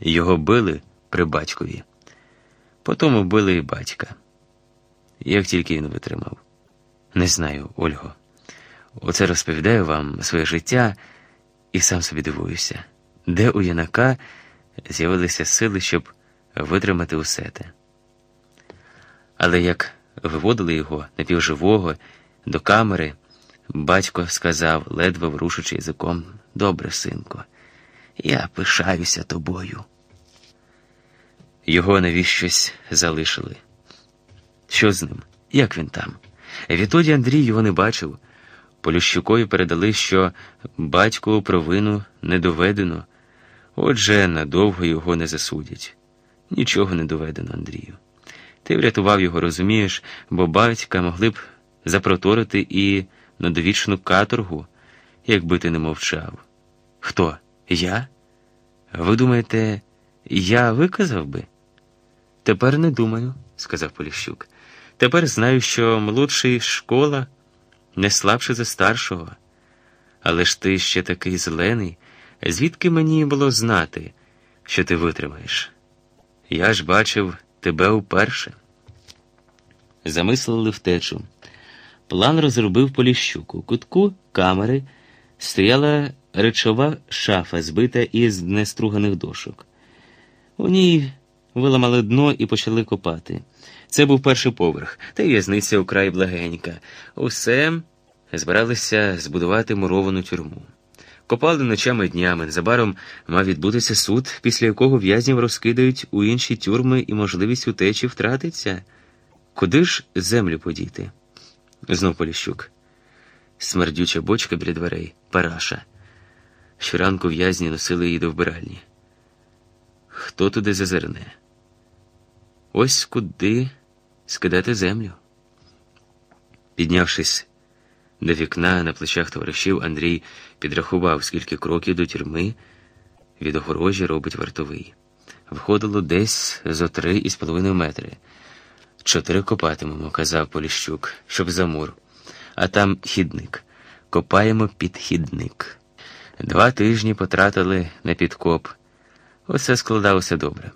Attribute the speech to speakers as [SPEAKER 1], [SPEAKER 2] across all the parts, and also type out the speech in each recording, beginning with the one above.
[SPEAKER 1] Його били при батькові. Потім вбили і батька. Як тільки він витримав. Не знаю, Ольго. Оце розповідаю вам своє життя і сам собі дивуюся, де у юнака з'явилися сили, щоб витримати усе те. Але як виводили його напівживого до камери, батько сказав, ледве врушучи язиком, добре, синку, я пишаюся тобою. Його навіщось залишили. Що з ним? Як він там? Відтоді Андрій його не бачив. Полющукові передали, що батькову провину не доведено, отже, надовго його не засудять. Нічого не доведено, Андрію. Ти врятував його, розумієш, бо батька могли б запроторити і на довічну каторгу, якби ти не мовчав. Хто? Я? Ви думаєте, я виказав би? Тепер не думаю, сказав Поліщук. Тепер знаю, що молодший школа не слабше за старшого. Але ж ти ще такий зелений, звідки мені було знати, що ти витримаєш? Я ж бачив тебе вперше. Замислили втечу. План розробив Поліщук. У кутку камери стояла речова шафа, збита із неструганих дошок. У ній виламали дно і почали копати. Це був перший поверх, та й в'язниця украй благенька. Усе збиралися збудувати муровану тюрму. Копали ночами і днями. Незабаром мав відбутися суд, після якого в'язнів розкидають у інші тюрми і можливість утечі втратиться. Куди ж землю подіти? Знов Поліщук. Смердюча бочка біля дверей, параша. Щоранку в'язні носили її до вбиральні. Хто туди зазирне? Ось куди скидати землю. Піднявшись до вікна на плечах товаришів, Андрій підрахував, скільки кроків до тюрми від огорожі робить вартовий. Виходило десь зо три із половиною метри. Чотири копатимемо, казав Поліщук, щоб за мур. А там хідник. Копаємо під хідник. Два тижні потратили на підкоп. Усе складалося добре.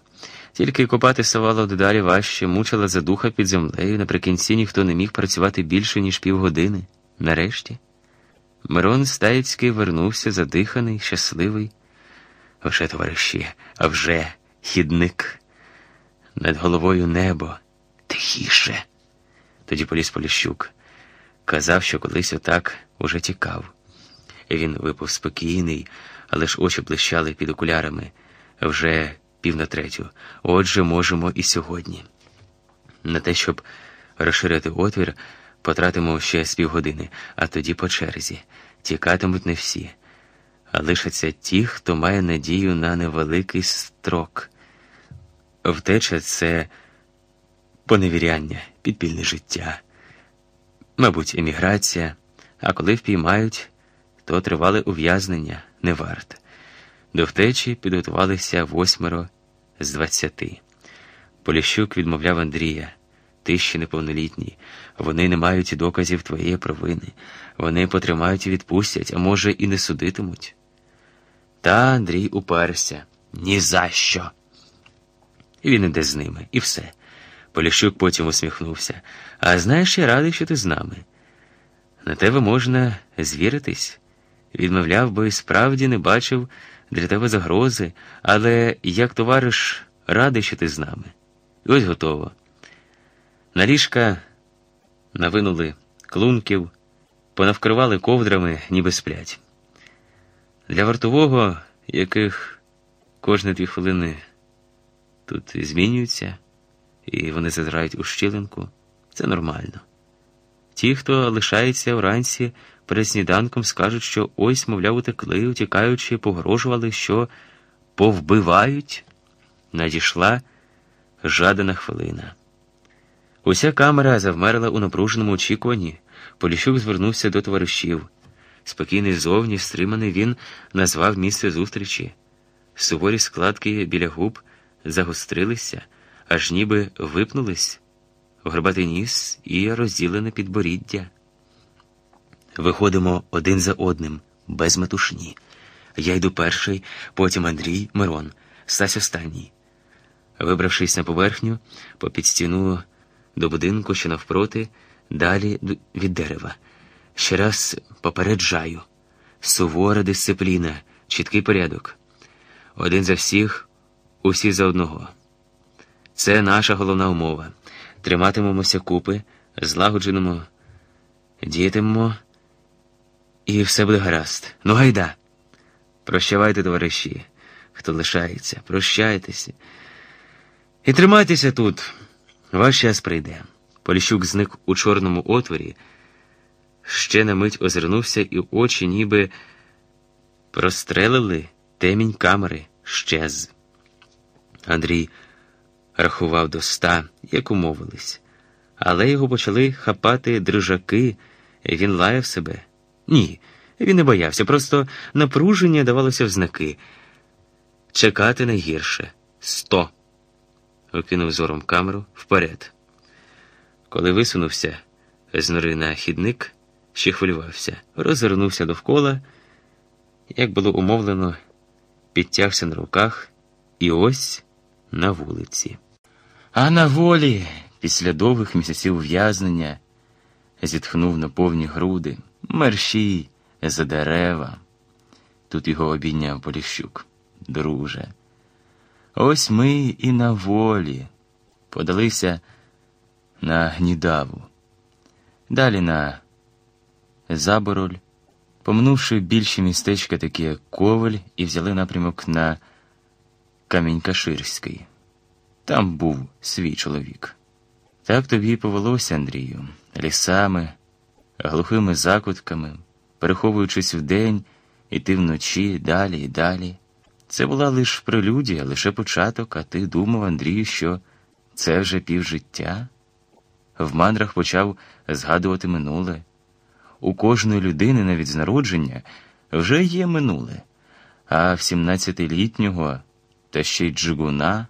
[SPEAKER 1] Тільки копати ставало дедалі важче, мучила задуха під землею. Наприкінці ніхто не міг працювати більше, ніж півгодини. Нарешті Мирон Стаєцький вернувся задиханий, щасливий. Вже, товариші, а вже хідник. Над головою небо тихіше. Тоді поліз Поліщук. Казав, що колись отак уже тікав. Він випав спокійний, але ж очі блищали під окулярами вже пів на третю. Отже, можемо і сьогодні. На те, щоб розширити отвір, потратимо ще з півгодини, а тоді по черзі. Тікатимуть не всі, а лишаться ті, хто має надію на невеликий строк. Втеча це поневіряння, підпільне життя, мабуть, еміграція, а коли впіймають, то тривале ув'язнення не варте. До втечі підготувалися восьмеро з двадцяти. Поліщук відмовляв Андрія. Ти ще неповнолітній. Вони не мають доказів твоєї провини. Вони потримають і відпустять, а може, і не судитимуть. Та Андрій уперся ні за що. І він іде з ними, і все. Поліщук потім усміхнувся. А знаєш, я радий, що ти з нами. На тебе можна звіритись. Відмовляв, бо і справді не бачив для тебе загрози, але як товариш радий, що ти з нами. І ось готово. На ліжка навинули клунків, понавкривали ковдрами, ніби сплять. Для вартового, яких кожні дві хвилини тут змінюються, і вони зазирають у щілинку, це нормально. Ті, хто лишається вранці перед сніданком, скажуть, що ось, мовляв, утекли, утікаючи, погрожували, що повбивають. Надійшла жадана хвилина. Уся камера завмерла у напруженому очікуванні. Поліщук звернувся до товаришів. Спокійний зовні, стриманий, він назвав місце зустрічі. Суворі складки біля губ загострилися, аж ніби випнулись, горбатий ніс і розділене підборіддя. Виходимо один за одним, без метушні. Я йду перший, потім Андрій, Мирон. Стась останній. Вибравшись на поверхню, попід стіну до будинку, що навпроти, далі від дерева. Ще раз попереджаю сувора дисципліна, чіткий порядок. Один за всіх, усі за одного. Це наша головна умова. Триматимемося купи, злагодженому, діятимемо, і все буде гаразд. Ну, гайда. Прощавайте, товариші, хто лишається, прощайтеся. І тримайтеся тут. Ваш час прийде. Поліщук зник у чорному отворі, ще на мить озирнувся, і очі ніби прострелили темінь камери щез. Андрій рахував до ста, як умовились, але його почали хапати дрижаки, і він лаяв себе. Ні, він не боявся, просто напруження давалося в знаки. Чекати найгірше сто. Окинув зором камеру вперед. Коли висунувся з нори на хідник, ще хвилювався, розвернувся довкола, як було умовлено, підтягся на руках і ось на вулиці. А на волі, після довгих місяців ув'язнення, зітхнув на повні груди, мерщій за дерева. Тут його обійняв Поліщук. Друже. Ось ми і на волі подалися на гнідаву, далі на Забороль, помнувши більші містечка, такі як Коваль, і взяли напрямок на Камінь-Каширський. Там був свій чоловік. Так тобі повелося, Андрію, лісами, глухими закутками, переховуючись вдень, іти вночі далі і далі. Це була лише прелюдія, лише початок, а ти думав, Андрію, що це вже півжиття? В мандрах почав згадувати минуле. У кожної людини, навіть з народження, вже є минуле, а в сімнадцятилітнього та ще й джигуна.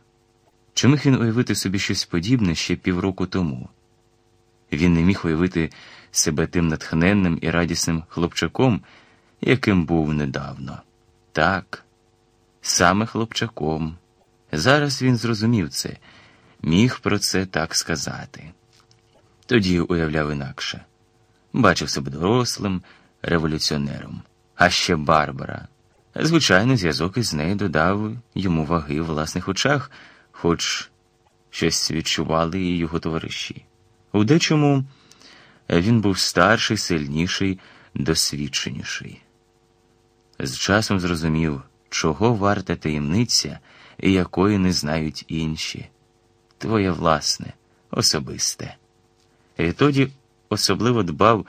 [SPEAKER 1] Чи міг він уявити собі щось подібне ще півроку тому? Він не міг уявити себе тим натхненним і радісним хлопчаком, яким був недавно. Так, саме хлопчаком. Зараз він зрозумів це, міг про це так сказати. Тоді уявляв інакше бачив себе дорослим революціонером, а ще Барбара. Звичайно, зв'язок із нею додав йому ваги в власних очах, хоч щось відчували і його товариші. У дечому він був старший, сильніший, досвідченіший. З часом зрозумів, чого варта таємниця і якої не знають інші. Твоє власне, особисте. І тоді особливо дбав,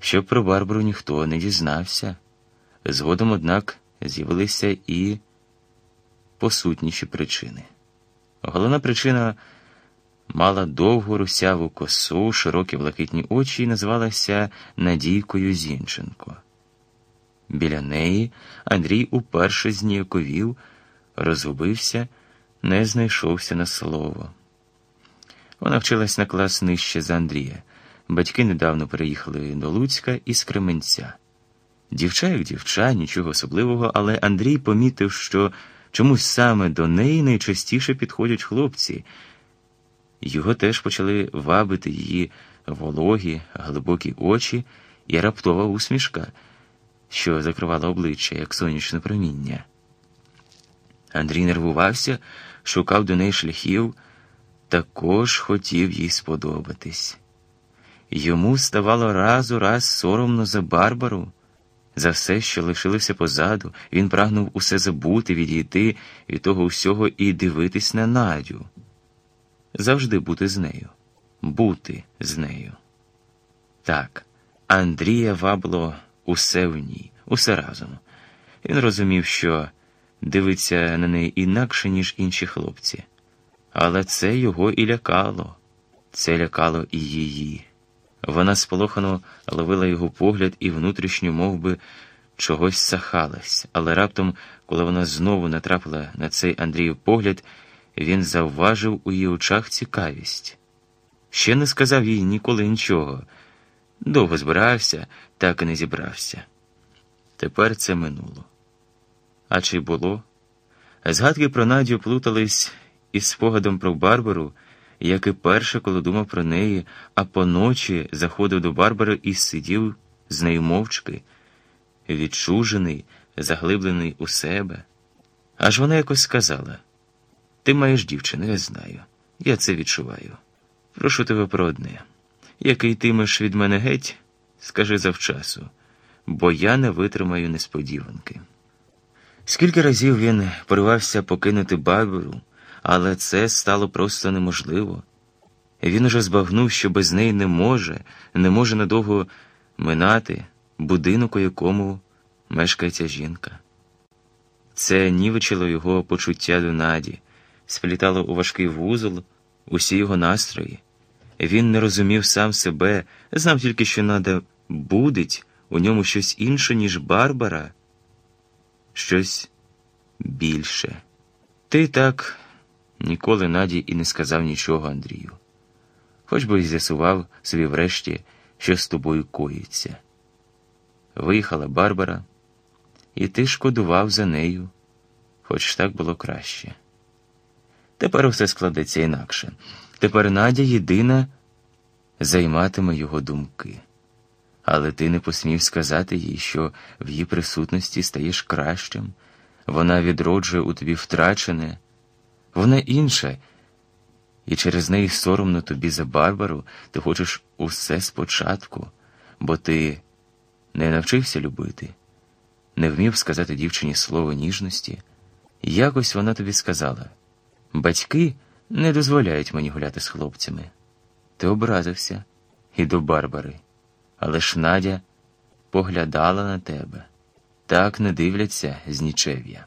[SPEAKER 1] щоб про Барбару ніхто не дізнався. Згодом, однак, з'явилися і посутніші причини. Головна причина мала довгу русяву косу, широкі блакитні очі і називалася Надійкою Зінченко. Біля неї Андрій уперше зніяковів, розгубився, не знайшовся на слово. Вона вчилась на клас нижче за Андрія. Батьки недавно переїхали до Луцька із Кременця. Дівча, як дівча, нічого особливого, але Андрій помітив, що чомусь саме до неї найчастіше підходять хлопці. Його теж почали вабити її вологі, глибокі очі і раптова усмішка, що закривала обличчя, як сонячне проміння. Андрій нервувався, шукав до неї шляхів, також хотів їй сподобатись. Йому ставало раз у раз соромно за Барбару, за все, що лишилося позаду, він прагнув усе забути, відійти від того всього і дивитись на Надю. Завжди бути з нею, бути з нею. Так, Андрія вабло усе в ній, усе разом. Він розумів, що дивиться на неї інакше, ніж інші хлопці. Але це його і лякало, це лякало і її. Вона сполохано ловила його погляд і внутрішньо мов би, чогось сахалась, але раптом, коли вона знову натрапила на цей Андріїв погляд, він завважив у її очах цікавість. Ще не сказав їй ніколи нічого. Довго збирався, так і не зібрався. Тепер це минуло. А чи було? Згадки про Надю плутались із спогадом про Барбару, як і перше, коли думав про неї, а поночі заходив до Барбари і сидів з нею мовчки, відчужений, заглиблений у себе. Аж вона якось сказала: Ти маєш дівчину, я знаю, я це відчуваю. Прошу тебе про одне. Який йтимеш від мене геть, скажи завчасу, бо я не витримаю несподіванки. Скільки разів він поривався покинути Барбару, але це стало просто неможливо. Він уже збагнув, що без неї не може, не може надовго минати будинок, у якому мешкає ця жінка. Це нівечило його почуття до наді, сплітало у важкий вузол усі його настрої. Він не розумів сам себе, знав тільки, що нада будить у ньому щось інше, ніж Барбара, щось більше. Ти так ніколи Наді і не сказав нічого Андрію, хоч би й з'ясував собі врешті, що з тобою коїться. Виїхала Барбара, і ти шкодував за нею, хоч так було краще. Тепер все складеться інакше. Тепер Надя єдина займатиме його думки. Але ти не посмів сказати їй, що в її присутності стаєш кращим, вона відроджує у тобі втрачене, вона інша, і через неї соромно тобі за Барбару ти хочеш усе спочатку, бо ти не навчився любити, не вмів сказати дівчині слово ніжності. Якось вона тобі сказала: батьки не дозволяють мені гуляти з хлопцями. Ти образився і до Барбари, але ж Надя поглядала на тебе. Так не дивляться з нічев'я.